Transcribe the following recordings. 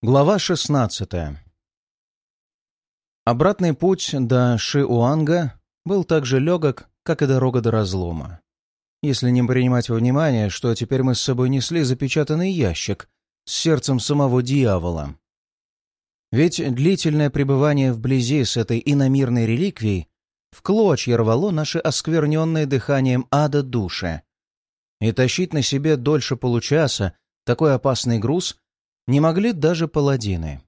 Глава 16 Обратный путь до Шиуанга был так же легок, как и дорога до разлома. Если не принимать во внимание, что теперь мы с собой несли запечатанный ящик с сердцем самого дьявола. Ведь длительное пребывание вблизи с этой иномирной реликвией в клочья рвало наши оскверненные дыханием ада души. И тащить на себе дольше получаса такой опасный груз не могли даже паладины.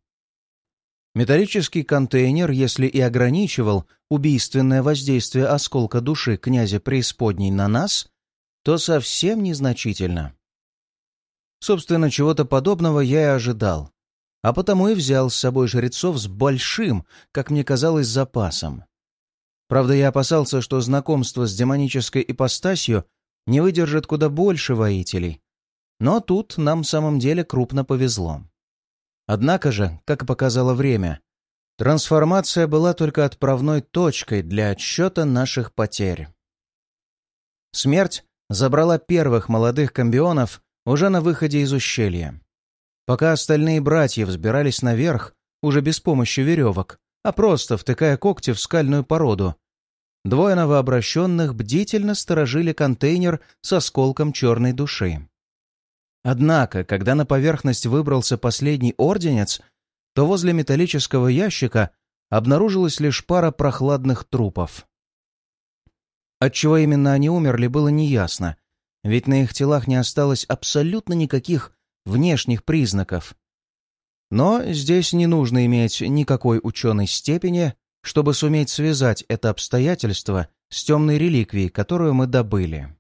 Металлический контейнер, если и ограничивал убийственное воздействие осколка души князя преисподней на нас, то совсем незначительно. Собственно, чего-то подобного я и ожидал, а потому и взял с собой жрецов с большим, как мне казалось, запасом. Правда, я опасался, что знакомство с демонической ипостасью не выдержит куда больше воителей, но тут нам в самом деле крупно повезло. Однако же, как показало время, трансформация была только отправной точкой для отсчета наших потерь. Смерть забрала первых молодых комбионов уже на выходе из ущелья. Пока остальные братья взбирались наверх, уже без помощи веревок, а просто втыкая когти в скальную породу, двое новообращенных бдительно сторожили контейнер с осколком черной души. Однако, когда на поверхность выбрался последний орденец, то возле металлического ящика обнаружилась лишь пара прохладных трупов. Отчего именно они умерли, было неясно, ведь на их телах не осталось абсолютно никаких внешних признаков. Но здесь не нужно иметь никакой ученой степени, чтобы суметь связать это обстоятельство с темной реликвией, которую мы добыли.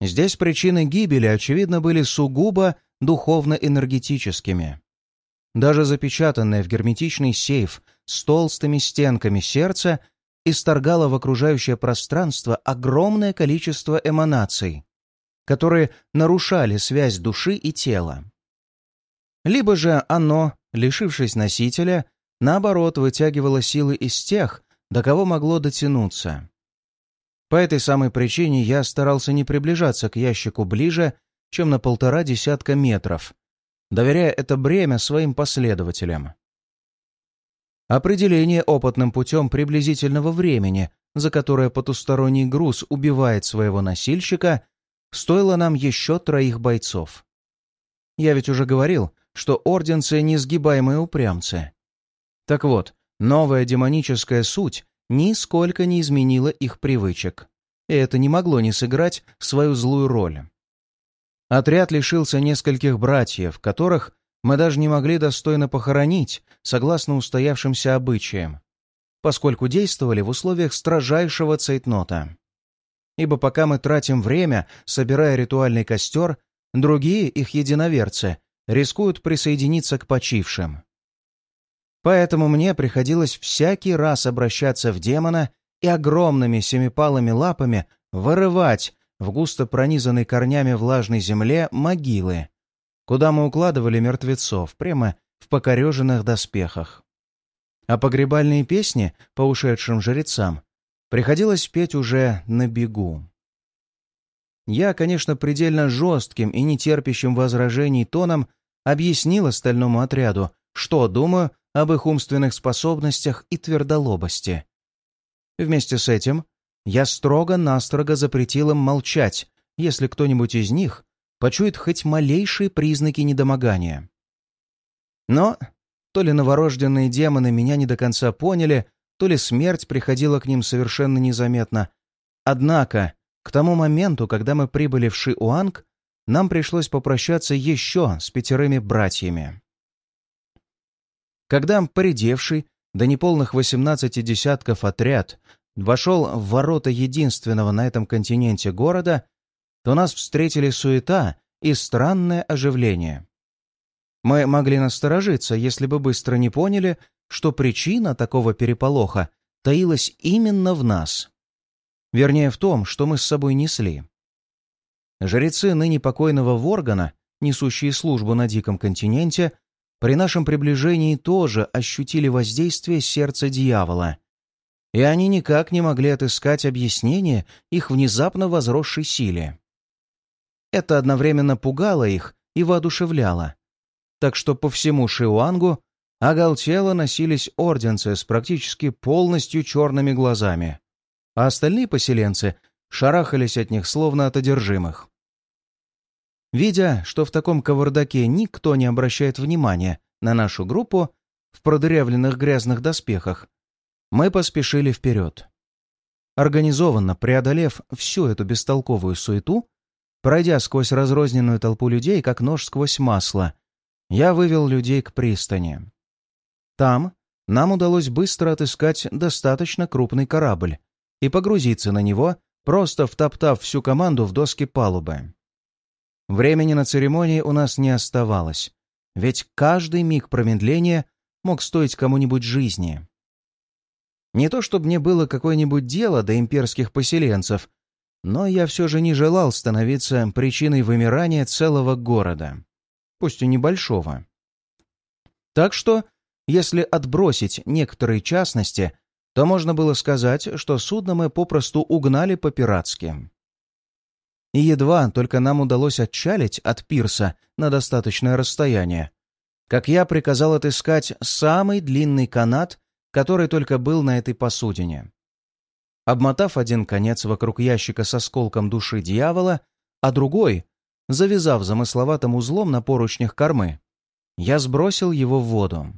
Здесь причины гибели, очевидно, были сугубо духовно-энергетическими. Даже запечатанное в герметичный сейф с толстыми стенками сердце исторгало в окружающее пространство огромное количество эманаций, которые нарушали связь души и тела. Либо же оно, лишившись носителя, наоборот вытягивало силы из тех, до кого могло дотянуться. По этой самой причине я старался не приближаться к ящику ближе, чем на полтора десятка метров, доверяя это бремя своим последователям. Определение опытным путем приблизительного времени, за которое потусторонний груз убивает своего носильщика, стоило нам еще троих бойцов. Я ведь уже говорил, что орденцы — несгибаемые упрямцы. Так вот, новая демоническая суть нисколько не изменила их привычек. И это не могло не сыграть свою злую роль. Отряд лишился нескольких братьев, которых мы даже не могли достойно похоронить, согласно устоявшимся обычаям, поскольку действовали в условиях строжайшего цейтнота. Ибо пока мы тратим время, собирая ритуальный костер, другие, их единоверцы, рискуют присоединиться к почившим. Поэтому мне приходилось всякий раз обращаться в демона и огромными семипалыми лапами вырывать в густо пронизанной корнями влажной земле могилы, куда мы укладывали мертвецов прямо в покореженных доспехах. А погребальные песни по ушедшим жрецам приходилось петь уже на бегу. Я, конечно, предельно жестким и нетерпящим возражений тоном объяснил остальному отряду, что думаю об их умственных способностях и твердолобости. Вместе с этим я строго-настрого запретил им молчать, если кто-нибудь из них почует хоть малейшие признаки недомогания. Но то ли новорожденные демоны меня не до конца поняли, то ли смерть приходила к ним совершенно незаметно. Однако, к тому моменту, когда мы прибыли в Шиуанг, нам пришлось попрощаться еще с пятерыми братьями. Когда поредевший до неполных восемнадцати десятков отряд вошел в ворота единственного на этом континенте города, то нас встретили суета и странное оживление. Мы могли насторожиться, если бы быстро не поняли, что причина такого переполоха таилась именно в нас. Вернее, в том, что мы с собой несли. Жрецы ныне покойного Воргана, несущие службу на Диком континенте, при нашем приближении тоже ощутили воздействие сердца дьявола, и они никак не могли отыскать объяснение их внезапно возросшей силе. Это одновременно пугало их и воодушевляло. так что по всему Шиуангу оголтело носились орденцы с практически полностью черными глазами, а остальные поселенцы шарахались от них словно от одержимых. Видя, что в таком кавардаке никто не обращает внимания на нашу группу в продырявленных грязных доспехах, мы поспешили вперед. Организованно преодолев всю эту бестолковую суету, пройдя сквозь разрозненную толпу людей, как нож сквозь масло, я вывел людей к пристани. Там нам удалось быстро отыскать достаточно крупный корабль и погрузиться на него, просто втоптав всю команду в доски палубы. Времени на церемонии у нас не оставалось, ведь каждый миг промедления мог стоить кому-нибудь жизни. Не то чтобы мне было какое-нибудь дело до имперских поселенцев, но я все же не желал становиться причиной вымирания целого города, пусть и небольшого. Так что, если отбросить некоторые частности, то можно было сказать, что судно мы попросту угнали по-пиратски. И едва только нам удалось отчалить от пирса на достаточное расстояние, как я приказал отыскать самый длинный канат, который только был на этой посудине. Обмотав один конец вокруг ящика с осколком души дьявола, а другой, завязав замысловатым узлом на поручнях кормы, я сбросил его в воду.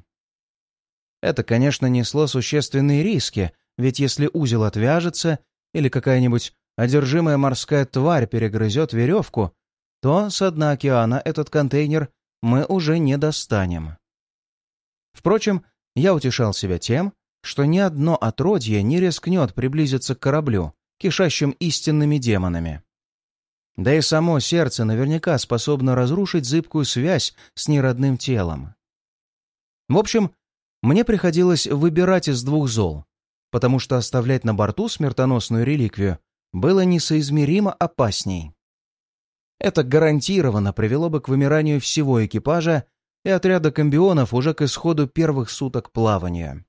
Это, конечно, несло существенные риски, ведь если узел отвяжется или какая-нибудь одержимая морская тварь перегрызет веревку, то с дна океана этот контейнер мы уже не достанем. Впрочем, я утешал себя тем, что ни одно отродье не рискнет приблизиться к кораблю, кишащим истинными демонами. Да и само сердце наверняка способно разрушить зыбкую связь с неродным телом. В общем, мне приходилось выбирать из двух зол, потому что оставлять на борту смертоносную реликвию было несоизмеримо опасней. Это гарантированно привело бы к вымиранию всего экипажа и отряда комбионов уже к исходу первых суток плавания.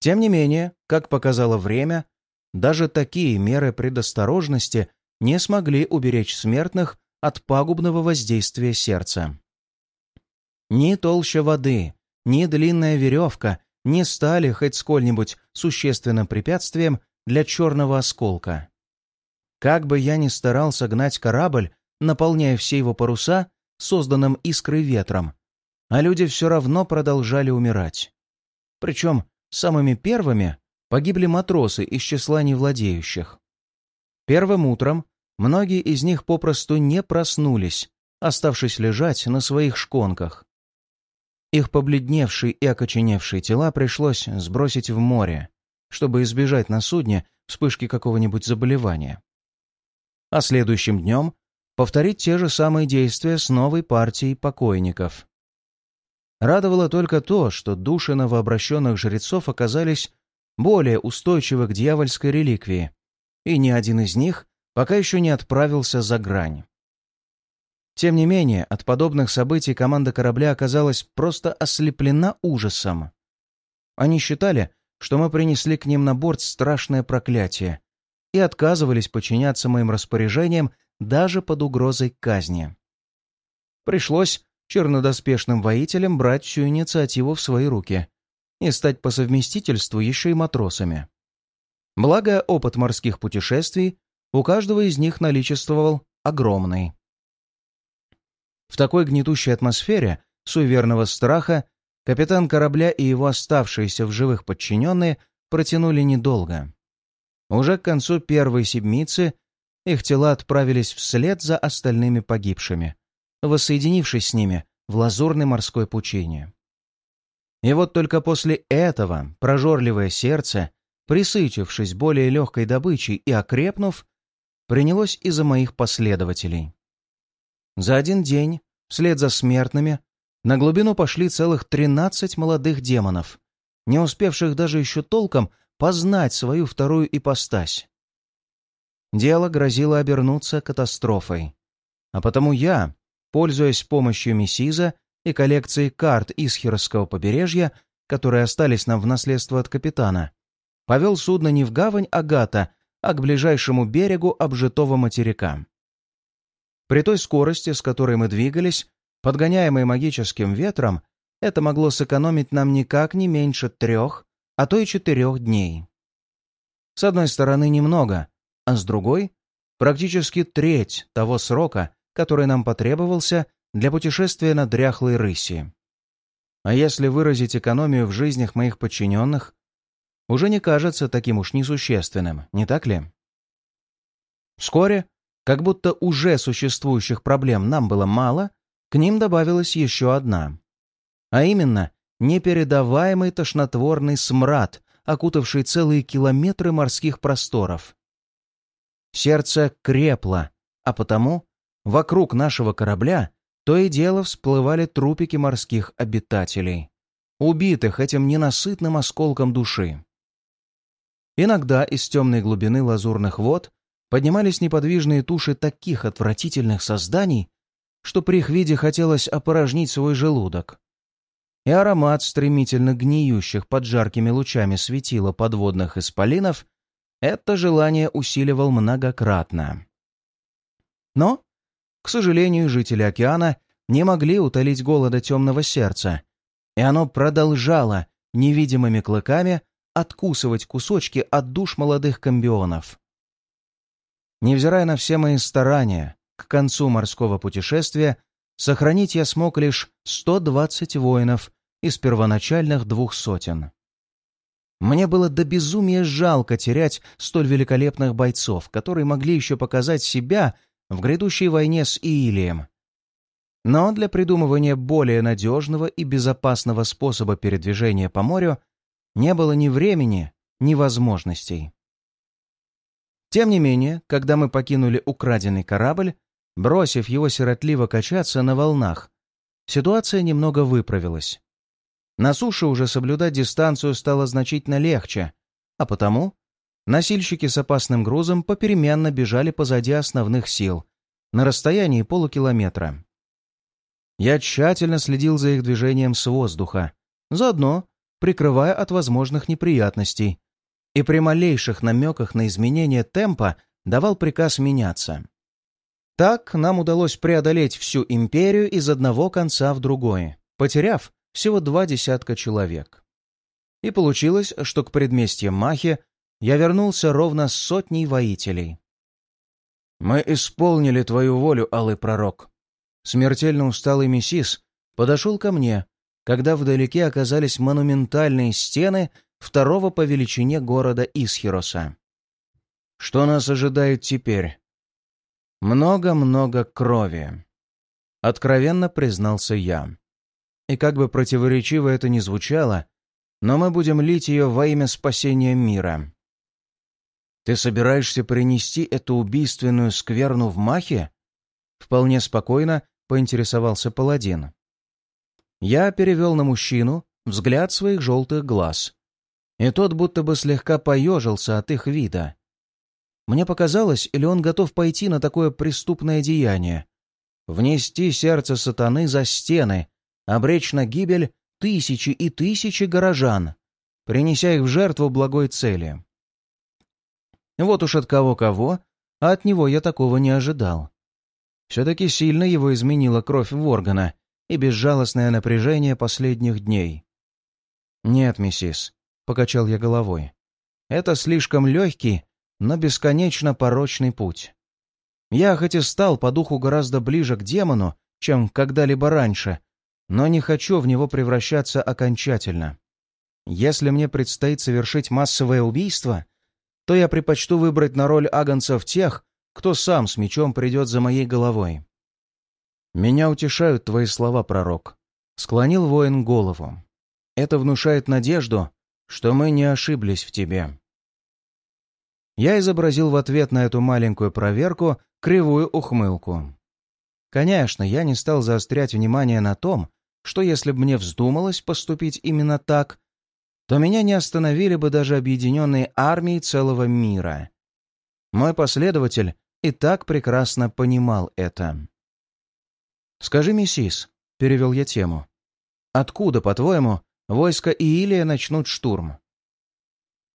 Тем не менее, как показало время, даже такие меры предосторожности не смогли уберечь смертных от пагубного воздействия сердца. Ни толща воды, ни длинная веревка не стали хоть сколь-нибудь существенным препятствием для черного осколка. Как бы я ни старался гнать корабль, наполняя все его паруса созданным искрой ветром, а люди все равно продолжали умирать. Причем самыми первыми погибли матросы из числа невладеющих. Первым утром многие из них попросту не проснулись, оставшись лежать на своих шконках. Их побледневшие и окоченевшие тела пришлось сбросить в море, чтобы избежать на судне вспышки какого-нибудь заболевания. А следующим днем повторить те же самые действия с новой партией покойников. Радовало только то, что души новообращенных жрецов оказались более устойчивы к дьявольской реликвии, и ни один из них пока еще не отправился за грань. Тем не менее, от подобных событий команда корабля оказалась просто ослеплена ужасом. Они считали, что мы принесли к ним на борт страшное проклятие и отказывались подчиняться моим распоряжениям даже под угрозой казни. Пришлось чернодоспешным воителям брать всю инициативу в свои руки и стать по совместительству еще и матросами. Благо, опыт морских путешествий у каждого из них наличествовал огромный. В такой гнетущей атмосфере суеверного страха капитан корабля и его оставшиеся в живых подчиненные протянули недолго. Уже к концу первой седмицы их тела отправились вслед за остальными погибшими, воссоединившись с ними в лазурной морской пучине. И вот только после этого прожорливое сердце, присытившись более легкой добычей и окрепнув, принялось и за моих последователей. За один день, вслед за смертными, на глубину пошли целых тринадцать молодых демонов, не успевших даже еще толком познать свою вторую ипостась. Дело грозило обернуться катастрофой. А потому я, пользуясь помощью Мессиза и коллекцией карт Исхерского побережья, которые остались нам в наследство от капитана, повел судно не в гавань Агата, а к ближайшему берегу обжитого материка. При той скорости, с которой мы двигались, Подгоняемый магическим ветром, это могло сэкономить нам никак не меньше трех, а то и четырех дней. С одной стороны, немного, а с другой — практически треть того срока, который нам потребовался для путешествия на дряхлой рыси. А если выразить экономию в жизнях моих подчиненных, уже не кажется таким уж несущественным, не так ли? Вскоре, как будто уже существующих проблем нам было мало, к ним добавилась еще одна. А именно, непередаваемый тошнотворный смрад, окутавший целые километры морских просторов. Сердце крепло, а потому вокруг нашего корабля то и дело всплывали трупики морских обитателей, убитых этим ненасытным осколком души. Иногда из темной глубины лазурных вод поднимались неподвижные туши таких отвратительных созданий, что при их виде хотелось опорожнить свой желудок. И аромат стремительно гниющих под жаркими лучами светила подводных исполинов это желание усиливал многократно. Но, к сожалению, жители океана не могли утолить голода темного сердца, и оно продолжало невидимыми клыками откусывать кусочки от душ молодых комбионов. Невзирая на все мои старания, к концу морского путешествия сохранить я смог лишь 120 воинов из первоначальных двух сотен. Мне было до безумия жалко терять столь великолепных бойцов, которые могли еще показать себя в грядущей войне с Иилием. Но для придумывания более надежного и безопасного способа передвижения по морю не было ни времени, ни возможностей. Тем не менее, когда мы покинули украденный корабль, бросив его сиротливо качаться на волнах, ситуация немного выправилась. На суше уже соблюдать дистанцию стало значительно легче, а потому носильщики с опасным грузом попеременно бежали позади основных сил на расстоянии полукилометра. Я тщательно следил за их движением с воздуха, заодно прикрывая от возможных неприятностей, и при малейших намеках на изменение темпа давал приказ меняться. Так нам удалось преодолеть всю империю из одного конца в другой, потеряв всего два десятка человек. И получилось, что к предместьям Махи я вернулся ровно с сотней воителей. «Мы исполнили твою волю, Алый Пророк». Смертельно усталый Мессис подошел ко мне, когда вдалеке оказались монументальные стены второго по величине города Исхироса. Что нас ожидает теперь? Много-много крови. Откровенно признался я. И как бы противоречиво это ни звучало, но мы будем лить ее во имя спасения мира. Ты собираешься принести эту убийственную скверну в Махе? Вполне спокойно поинтересовался паладин. Я перевел на мужчину взгляд своих желтых глаз и тот будто бы слегка поежился от их вида. Мне показалось, или он готов пойти на такое преступное деяние. Внести сердце сатаны за стены, обречь на гибель тысячи и тысячи горожан, принеся их в жертву благой цели. Вот уж от кого-кого, а от него я такого не ожидал. Все-таки сильно его изменила кровь Воргана и безжалостное напряжение последних дней. Нет, миссис, — покачал я головой. «Это слишком легкий, но бесконечно порочный путь. Я хоть и стал по духу гораздо ближе к демону, чем когда-либо раньше, но не хочу в него превращаться окончательно. Если мне предстоит совершить массовое убийство, то я предпочту выбрать на роль агонцев тех, кто сам с мечом придет за моей головой. «Меня утешают твои слова, пророк», — склонил воин голову. «Это внушает надежду, что мы не ошиблись в тебе». Я изобразил в ответ на эту маленькую проверку кривую ухмылку. Конечно, я не стал заострять внимание на том, что если бы мне вздумалось поступить именно так, то меня не остановили бы даже объединенные армии целого мира. Мой последователь и так прекрасно понимал это. «Скажи, миссис», — перевел я тему, — «откуда, по-твоему, войска Иилия начнут штурм.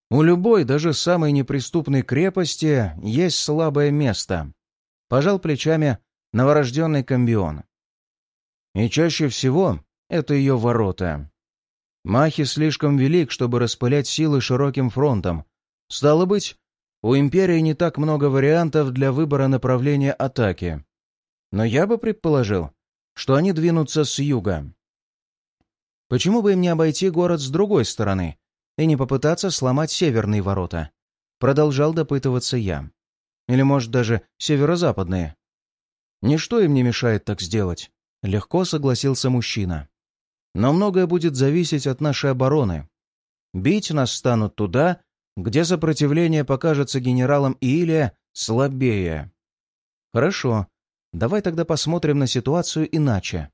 У любой, даже самой неприступной крепости есть слабое место. Пожал плечами новорожденный комбион. И чаще всего это ее ворота. Махи слишком велик, чтобы распылять силы широким фронтом. Стало быть, у Империи не так много вариантов для выбора направления атаки. Но я бы предположил, что они двинутся с юга. Почему бы им не обойти город с другой стороны и не попытаться сломать северные ворота? Продолжал допытываться я. Или, может, даже северо-западные. Ничто им не мешает так сделать. Легко согласился мужчина. Но многое будет зависеть от нашей обороны. Бить нас станут туда, где сопротивление покажется генералам Иилия слабее. Хорошо, давай тогда посмотрим на ситуацию иначе.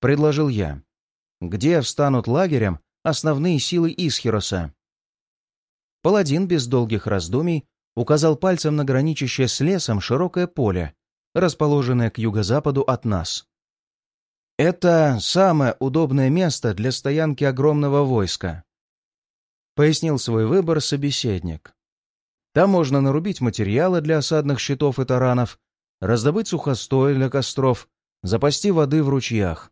Предложил я. Где встанут лагерем основные силы Исхироса? Паладин без долгих раздумий указал пальцем на граничащее с лесом широкое поле, расположенное к юго-западу от нас. «Это самое удобное место для стоянки огромного войска», — пояснил свой выбор собеседник. «Там можно нарубить материалы для осадных щитов и таранов, раздобыть сухостой для костров, запасти воды в ручьях.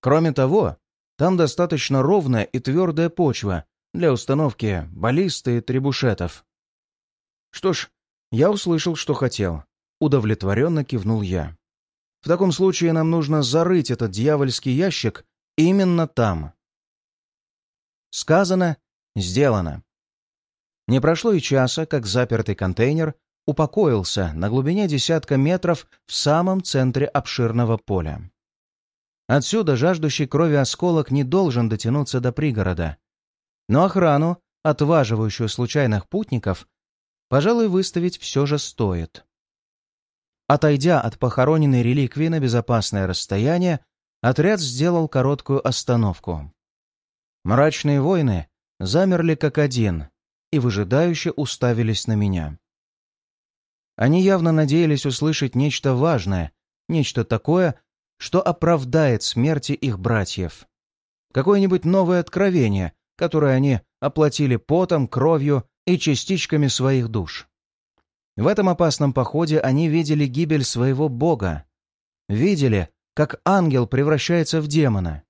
Кроме того, там достаточно ровная и твердая почва для установки баллисты и требушетов. Что ж, я услышал, что хотел. Удовлетворенно кивнул я. В таком случае нам нужно зарыть этот дьявольский ящик именно там. Сказано, сделано. Не прошло и часа, как запертый контейнер упокоился на глубине десятка метров в самом центре обширного поля. Отсюда жаждущий крови осколок не должен дотянуться до пригорода. Но охрану, отваживающую случайных путников, пожалуй, выставить все же стоит. Отойдя от похороненной реликвии на безопасное расстояние, отряд сделал короткую остановку. Мрачные воины замерли как один и выжидающе уставились на меня. Они явно надеялись услышать нечто важное, нечто такое, что оправдает смерти их братьев. Какое-нибудь новое откровение, которое они оплатили потом, кровью и частичками своих душ. В этом опасном походе они видели гибель своего бога. Видели, как ангел превращается в демона,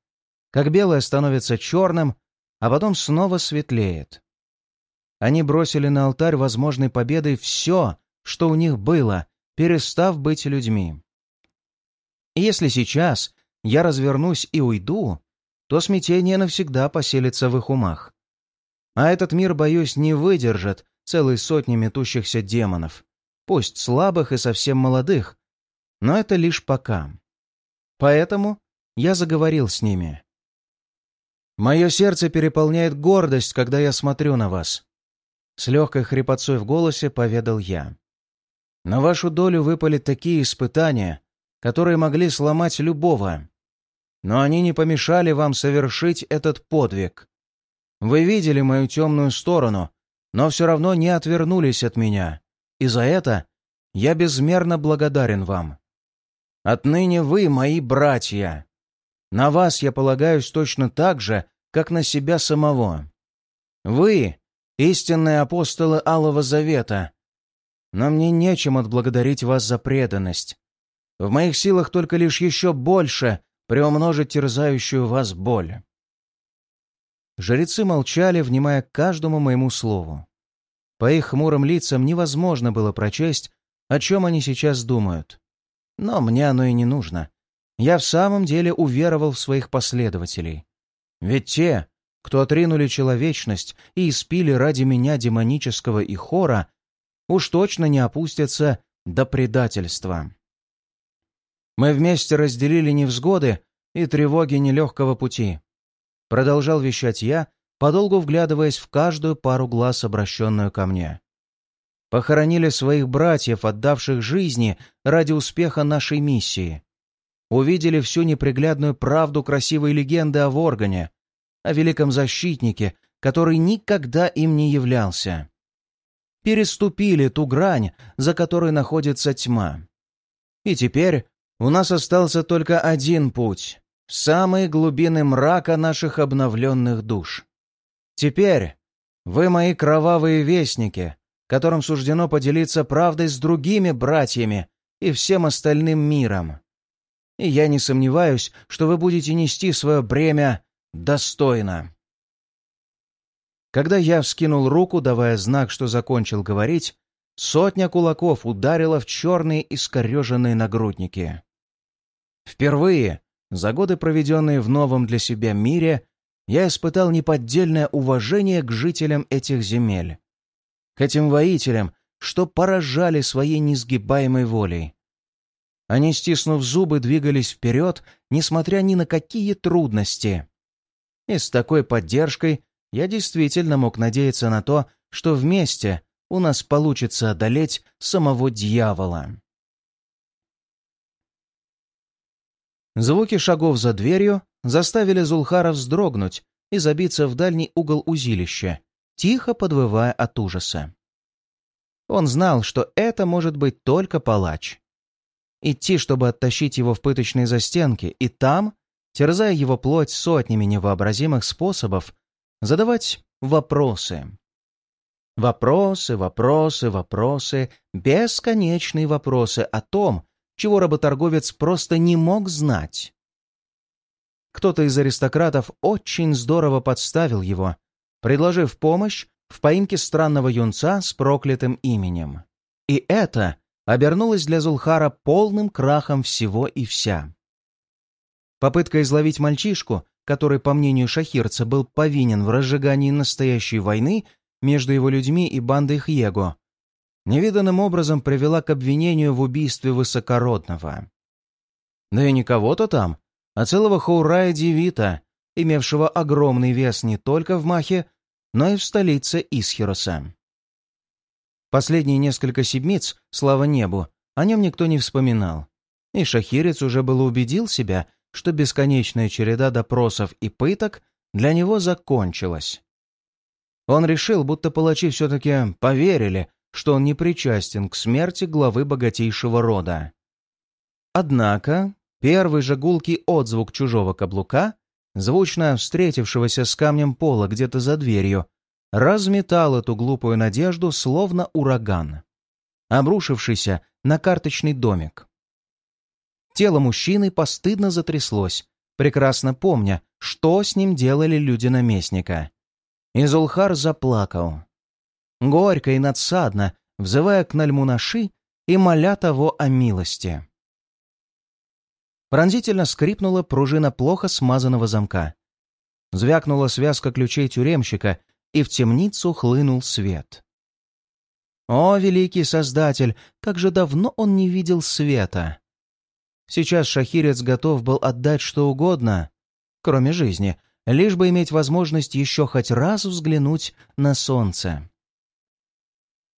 как белое становится черным, а потом снова светлеет. Они бросили на алтарь возможной победы все, что у них было, перестав быть людьми. Если сейчас я развернусь и уйду, то смятение навсегда поселится в их умах. А этот мир, боюсь, не выдержит целой сотни метущихся демонов, пусть слабых и совсем молодых, но это лишь пока. Поэтому я заговорил с ними. «Мое сердце переполняет гордость, когда я смотрю на вас», — с легкой хрипотцой в голосе поведал я. «На вашу долю выпали такие испытания, которые могли сломать любого. Но они не помешали вам совершить этот подвиг. Вы видели мою темную сторону, но все равно не отвернулись от меня, и за это я безмерно благодарен вам. Отныне вы мои братья. На вас я полагаюсь точно так же, как на себя самого. Вы — истинные апостолы Алого Завета. Но мне нечем отблагодарить вас за преданность. В моих силах только лишь еще больше приумножить терзающую вас боль». Жрецы молчали, внимая каждому моему слову. По их хмурым лицам невозможно было прочесть, о чем они сейчас думают. Но мне оно и не нужно. Я в самом деле уверовал в своих последователей. Ведь те, кто отринули человечность и испили ради меня демонического и хора, уж точно не опустятся до предательства. Мы вместе разделили невзгоды и тревоги нелегкого пути. Продолжал вещать я, подолгу вглядываясь в каждую пару глаз, обращенную ко мне. Похоронили своих братьев, отдавших жизни ради успеха нашей миссии. Увидели всю неприглядную правду красивой легенды о Воргане, о великом защитнике, который никогда им не являлся. Переступили ту грань, за которой находится тьма. И теперь у нас остался только один путь — в самые глубины мрака наших обновленных душ. Теперь вы мои кровавые вестники, которым суждено поделиться правдой с другими братьями и всем остальным миром. и я не сомневаюсь, что вы будете нести свое бремя достойно. Когда я вскинул руку, давая знак, что закончил говорить, сотня кулаков ударила в черные искореженные нагрудники. Впервые, за годы, проведенные в новом для себя мире, я испытал неподдельное уважение к жителям этих земель, к этим воителям, что поражали своей несгибаемой волей. Они, стиснув зубы, двигались вперед, несмотря ни на какие трудности. И с такой поддержкой я действительно мог надеяться на то, что вместе у нас получится одолеть самого дьявола. Звуки шагов за дверью заставили Зулхара вздрогнуть и забиться в дальний угол узилища, тихо подвывая от ужаса. Он знал, что это может быть только палач. Идти, чтобы оттащить его в пыточные застенки, и там, терзая его плоть сотнями невообразимых способов, задавать вопросы. Вопросы, вопросы, вопросы, бесконечные вопросы о том, чего работорговец просто не мог знать. Кто-то из аристократов очень здорово подставил его, предложив помощь в поимке странного юнца с проклятым именем. И это обернулось для Зулхара полным крахом всего и вся. Попытка изловить мальчишку который, по мнению шахирца, был повинен в разжигании настоящей войны между его людьми и бандой Хьего, невиданным образом привела к обвинению в убийстве высокородного. Да и не кого-то там, а целого Хаурая Девита, имевшего огромный вес не только в Махе, но и в столице Исхироса. Последние несколько седмиц, слава небу, о нем никто не вспоминал. И шахирец уже было убедил себя, что бесконечная череда допросов и пыток для него закончилась. Он решил, будто палачи все-таки поверили, что он не причастен к смерти главы богатейшего рода. Однако первый же гулкий отзвук чужого каблука, звучно встретившегося с камнем пола где-то за дверью, разметал эту глупую надежду, словно ураган, обрушившийся на карточный домик. Тело мужчины постыдно затряслось, прекрасно помня, что с ним делали люди наместника. Изулхар заплакал. Горько и надсадно, взывая к Нальмунаши и моля того о милости. Пронзительно скрипнула пружина плохо смазанного замка. Звякнула связка ключей тюремщика, и в темницу хлынул свет. О, великий создатель, как же давно он не видел света! Сейчас шахирец готов был отдать что угодно, кроме жизни, лишь бы иметь возможность еще хоть раз взглянуть на солнце.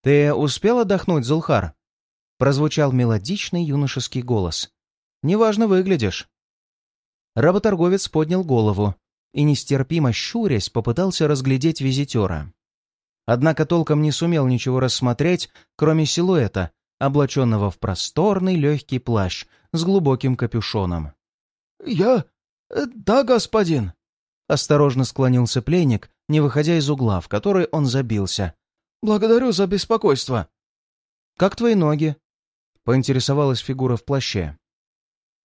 «Ты успел отдохнуть, Зулхар?» — прозвучал мелодичный юношеский голос. «Неважно выглядишь». Работорговец поднял голову и, нестерпимо щурясь, попытался разглядеть визитера. Однако толком не сумел ничего рассмотреть, кроме силуэта, облаченного в просторный легкий плащ с глубоким капюшоном. «Я... Э, да, господин!» Осторожно склонился пленник, не выходя из угла, в который он забился. «Благодарю за беспокойство!» «Как твои ноги?» — поинтересовалась фигура в плаще.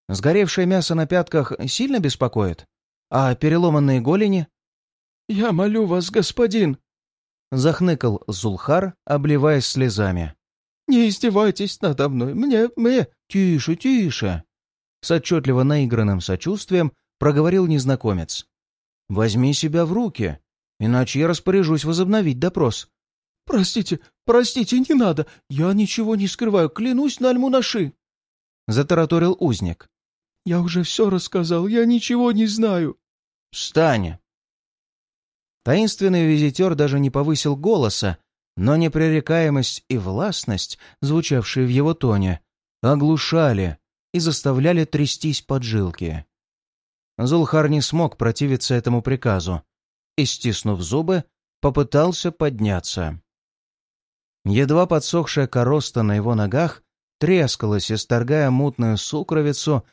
«Сгоревшее мясо на пятках сильно беспокоит? А переломанные голени?» «Я молю вас, господин!» — захныкал Зулхар, обливаясь слезами. «Не издевайтесь надо мной! Мне... мне...» «Тише, тише!» С отчетливо наигранным сочувствием проговорил незнакомец. «Возьми себя в руки, иначе я распоряжусь возобновить допрос». «Простите, простите, не надо! Я ничего не скрываю, клянусь на Альмунаши!» Затараторил узник. «Я уже все рассказал, я ничего не знаю!» «Встань!» Таинственный визитер даже не повысил голоса, но непререкаемость и властность, звучавшие в его тоне, оглушали и заставляли трястись поджилки. Зулхар не смог противиться этому приказу и, стиснув зубы, попытался подняться. Едва подсохшая короста на его ногах трескалась, исторгая мутную сукровицу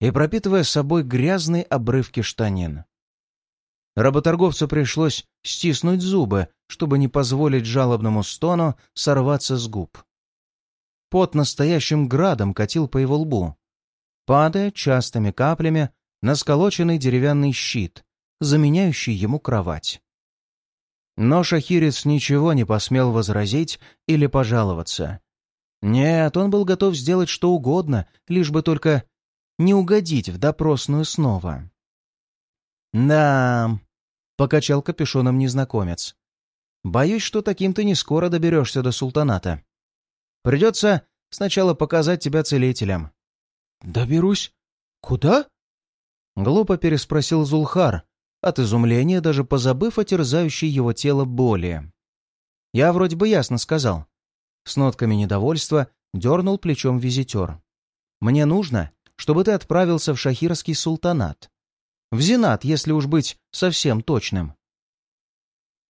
и пропитывая собой грязные обрывки штанин. Работорговцу пришлось стиснуть зубы, чтобы не позволить жалобному стону сорваться с губ. Пот настоящим градом катил по его лбу. падая частыми каплями на сколоченный деревянный щит, заменяющий ему кровать. Но шахирец ничего не посмел возразить или пожаловаться. Нет, он был готов сделать что угодно, лишь бы только не угодить в допросную снова. «Да», — покачал капюшоном незнакомец, — «боюсь, что таким ты не скоро доберешься до султаната. Придется сначала показать тебя целителям». «Доберусь? Куда?» Глупо переспросил Зулхар, от изумления даже позабыв о терзающей его тело боли. «Я вроде бы ясно сказал». С нотками недовольства дернул плечом визитер. «Мне нужно, чтобы ты отправился в шахирский султанат. В Зенат, если уж быть совсем точным».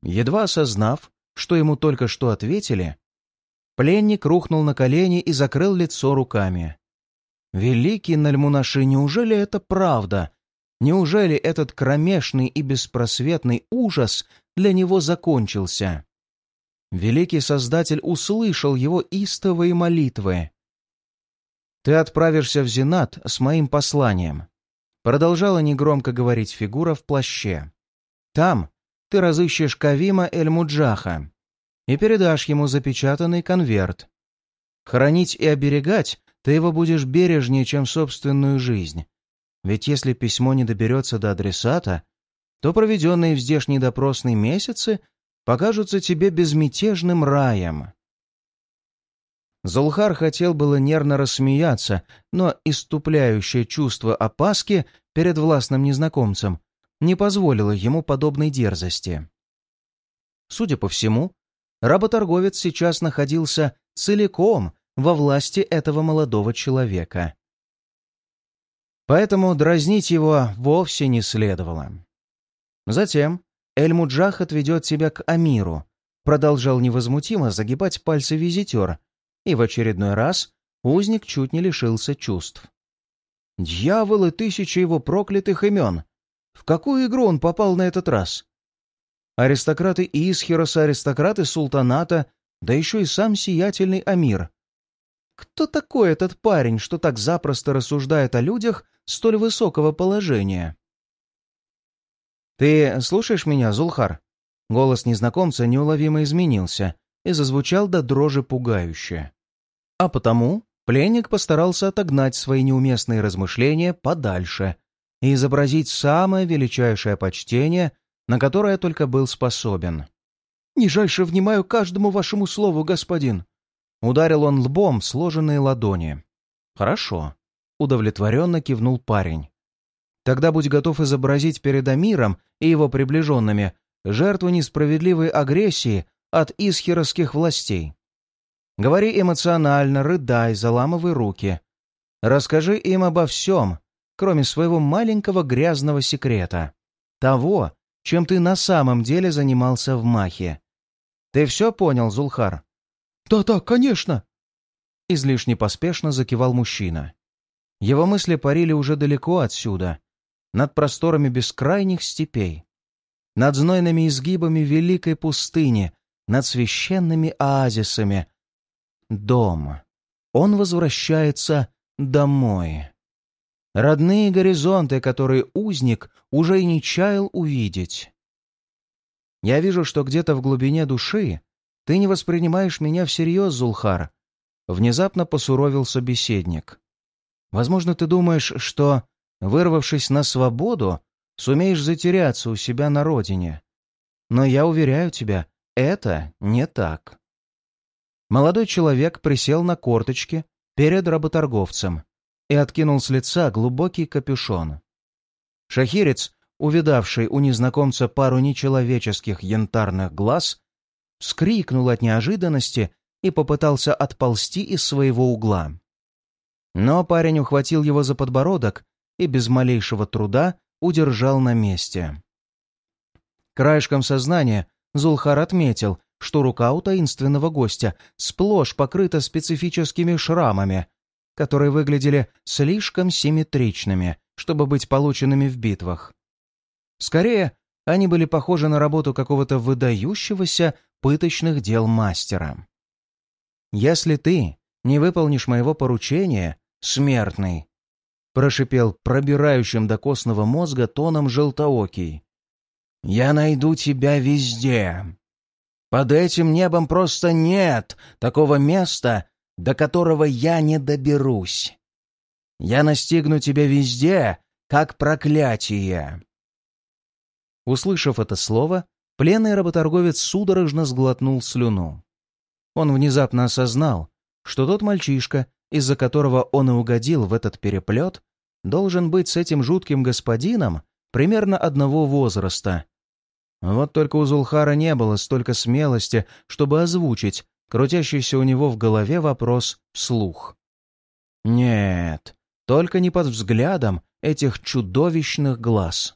Едва осознав, что ему только что ответили, пленник рухнул на колени и закрыл лицо руками. «Великий Нальмунаши, неужели это правда?» Неужели этот кромешный и беспросветный ужас для него закончился? Великий Создатель услышал его истовые молитвы. «Ты отправишься в Зенат с моим посланием», — продолжала негромко говорить фигура в плаще. «Там ты разыщешь Кавима Эль-Муджаха и передашь ему запечатанный конверт. Хранить и оберегать ты его будешь бережнее, чем собственную жизнь, ведь если письмо не доберется до адресата, то проведенные в здешней допросной месяцы покажутся тебе безмятежным раем. Зулхар хотел было нервно рассмеяться, но иступляющее чувство опаски перед властным незнакомцем не позволило ему подобной дерзости. Судя по всему, работорговец сейчас находился целиком во власти этого молодого человека поэтому дразнить его вовсе не следовало. Затем Эль-Муджах отведет тебя к Амиру, продолжал невозмутимо загибать пальцы визитер, и в очередной раз узник чуть не лишился чувств. Дьяволы тысячи его проклятых имен! В какую игру он попал на этот раз? Аристократы Исхироса, аристократы султаната, да еще и сам сиятельный Амир. Кто такой этот парень, что так запросто рассуждает о людях столь высокого положения? «Ты слушаешь меня, Зулхар?» Голос незнакомца неуловимо изменился и зазвучал до дрожи пугающе. А потому пленник постарался отогнать свои неуместные размышления подальше и изобразить самое величайшее почтение, на которое только был способен. «Нижайше внимаю каждому вашему слову, господин», Ударил он лбом сложенные ладони. «Хорошо», — удовлетворенно кивнул парень. «Тогда будь готов изобразить перед Амиром и его приближенными жертву несправедливой агрессии от исхеровских властей. Говори эмоционально, рыдай, заламывай руки. Расскажи им обо всем, кроме своего маленького грязного секрета. Того, чем ты на самом деле занимался в Махе. Ты все понял, Зулхар?» «Да-да, конечно!» Излишне поспешно закивал мужчина. Его мысли парили уже далеко отсюда, над просторами бескрайних степей, над знойными изгибами великой пустыни, над священными оазисами. Дом. Он возвращается домой. Родные горизонты, которые узник уже и не чаял увидеть. Я вижу, что где-то в глубине души «Ты не воспринимаешь меня всерьез, Зулхар», — внезапно посуровил собеседник. «Возможно, ты думаешь, что, вырвавшись на свободу, сумеешь затеряться у себя на родине. Но я уверяю тебя, это не так». Молодой человек присел на корточки перед работорговцем и откинул с лица глубокий капюшон. Шахирец, увидавший у незнакомца пару нечеловеческих янтарных глаз, вскрикнул от неожиданности и попытался отползти из своего угла. Но парень ухватил его за подбородок и без малейшего труда удержал на месте. Краешком сознания Зулхар отметил, что рука у таинственного гостя сплошь покрыта специфическими шрамами, которые выглядели слишком симметричными, чтобы быть полученными в битвах. Скорее, они были похожи на работу какого-то выдающегося пыточных дел мастера. «Если ты не выполнишь моего поручения, смертный, прошипел пробирающим до костного мозга тоном желтоокий. «Я найду тебя везде. Под этим небом просто нет такого места, до которого я не доберусь. Я настигну тебя везде, как проклятие». Услышав это слово, пленный работорговец судорожно сглотнул слюну. Он внезапно осознал, что тот мальчишка, из-за которого он и угодил в этот переплет, должен быть с этим жутким господином примерно одного возраста. Вот только у Зулхара не было столько смелости, чтобы озвучить крутящийся у него в голове вопрос вслух. Нет, только не под взглядом этих чудовищных глаз.